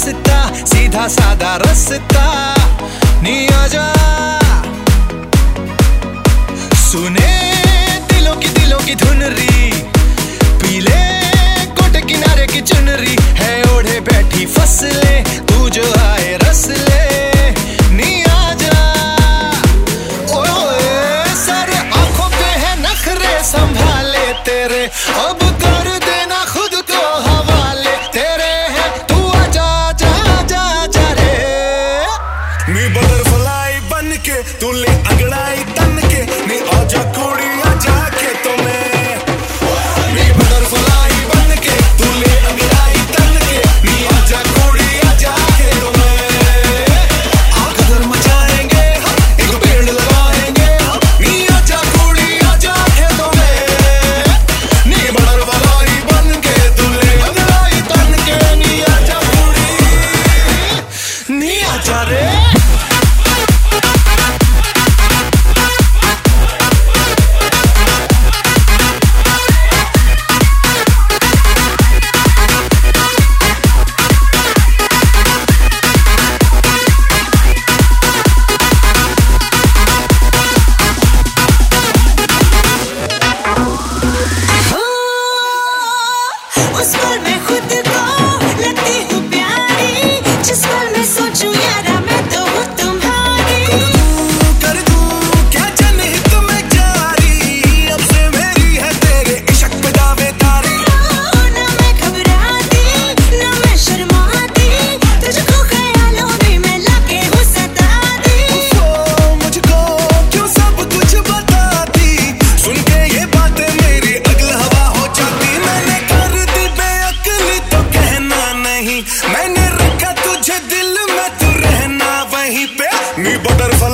रास्ता, सीधा साधा रास्ता। नी आजा सुने, दिलों की दिलों की धुनरी। पीले कोट किनारे की चुनरी। है ओढ़े बैठी फसले, तू जो आए रसले। Oh नी बटरफ्लाई बन के तू ले अगड़ाई तन के नी आजा कुड़िया जाके तो मैं school,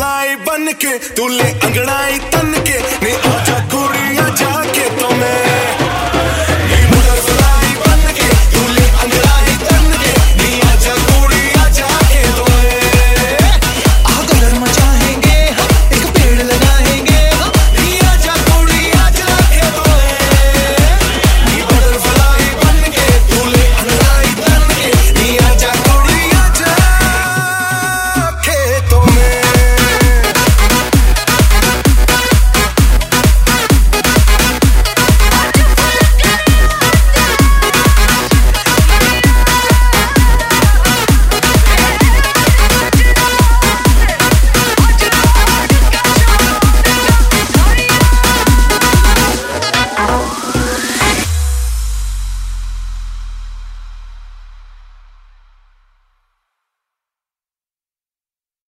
नाई बन के तू ले अंगड़ाई तन के नहीं आजा कुड़िया जाके तो मैं